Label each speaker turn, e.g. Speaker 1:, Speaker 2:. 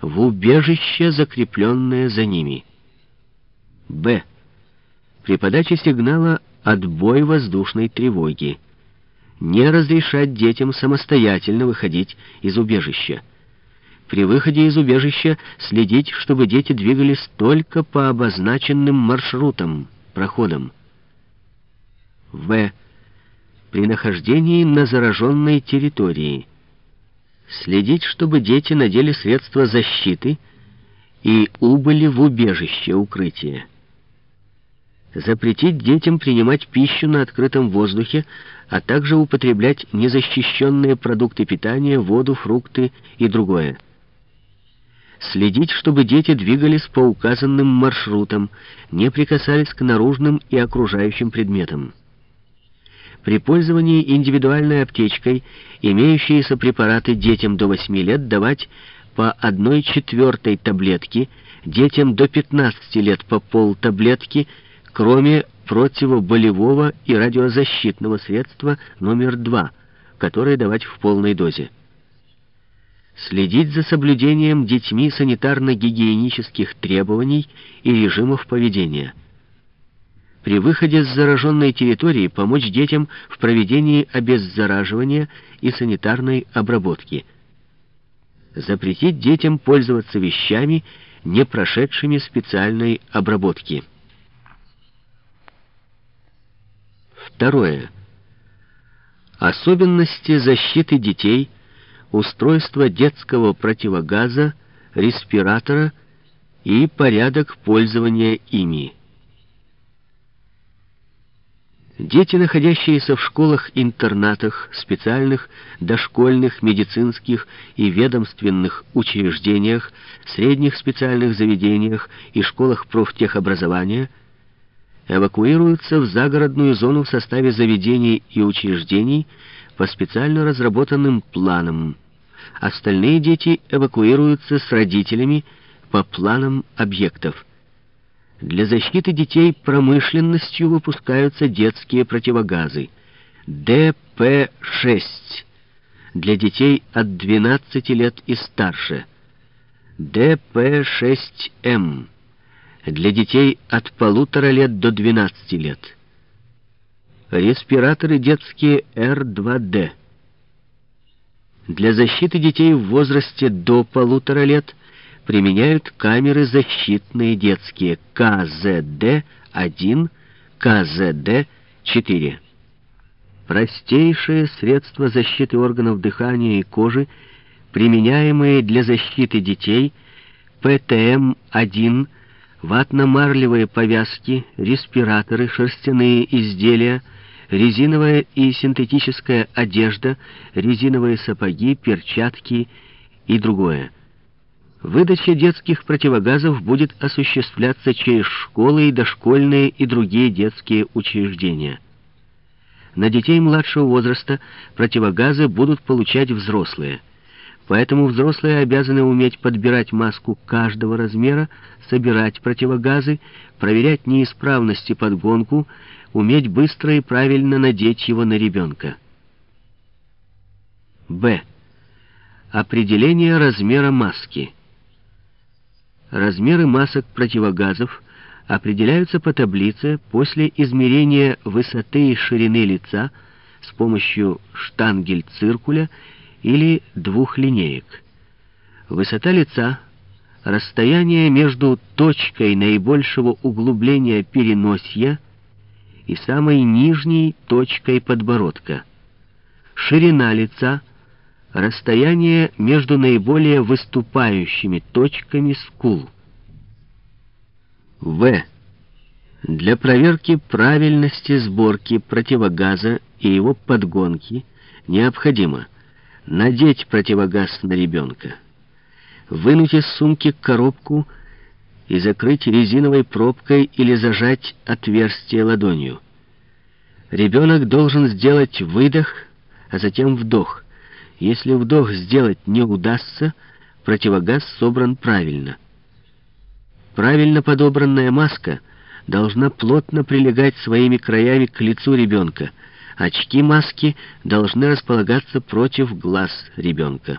Speaker 1: в убежище, закрепленное за ними. Б. При подаче сигнала «отбой воздушной тревоги» не разрешать детям самостоятельно выходить из убежища. При выходе из убежища следить, чтобы дети двигались только по обозначенным маршрутам, проходам. В. При нахождении на зараженной территории. Следить, чтобы дети надели средства защиты и убыли в убежище, укрытие. Запретить детям принимать пищу на открытом воздухе, а также употреблять незащищенные продукты питания, воду, фрукты и другое. Следить, чтобы дети двигались по указанным маршрутам, не прикасались к наружным и окружающим предметам. При пользовании индивидуальной аптечкой имеющиеся препараты детям до 8 лет давать по 1 четвертой таблетки, детям до 15 лет по пол таблетки, кроме противоболевого и радиозащитного средства номер 2, которое давать в полной дозе. Следить за соблюдением детьми санитарно-гигиенических требований и режимов поведения. При выходе с зараженной территории помочь детям в проведении обеззараживания и санитарной обработки. Запретить детям пользоваться вещами, не прошедшими специальной обработки. Второе. Особенности защиты детей – устройство детского противогаза, респиратора и порядок пользования ими. Дети, находящиеся в школах-интернатах, специальных дошкольных, медицинских и ведомственных учреждениях, средних специальных заведениях и школах профтехобразования, эвакуируются в загородную зону в составе заведений и учреждений, по специально разработанным планам. Остальные дети эвакуируются с родителями по планам объектов. Для защиты детей промышленностью выпускаются детские противогазы. ДП-6 для детей от 12 лет и старше. ДП-6М для детей от полутора лет до 12 лет. Респираторы детские Р2Д. Для защиты детей в возрасте до полутора лет применяют камеры защитные детские КЗД-1, КЗД-4. Простейшие средства защиты органов дыхания и кожи, применяемые для защиты детей, ПТМ-1, ватно-марлевые повязки, респираторы, шерстяные изделия — резиновая и синтетическая одежда, резиновые сапоги, перчатки и другое. Выдача детских противогазов будет осуществляться через школы и дошкольные и другие детские учреждения. На детей младшего возраста противогазы будут получать взрослые. Поэтому взрослые обязаны уметь подбирать маску каждого размера, собирать противогазы, проверять неисправности подгонку, уметь быстро и правильно надеть его на ребенка. Б. Определение размера маски. Размеры масок противогазов определяются по таблице после измерения высоты и ширины лица с помощью штангель-циркуля или двух линеек. Высота лица, расстояние между точкой наибольшего углубления переносья и самой нижней точкой подбородка. Ширина лица, расстояние между наиболее выступающими точками скул. В. Для проверки правильности сборки противогаза и его подгонки необходимо надеть противогаз на ребенка, вынуть из сумки коробку и закрыть резиновой пробкой или зажать отверстие ладонью. Ребенок должен сделать выдох, а затем вдох. Если вдох сделать не удастся, противогаз собран правильно. Правильно подобранная маска должна плотно прилегать своими краями к лицу ребенка. Очки маски должны располагаться против глаз ребенка.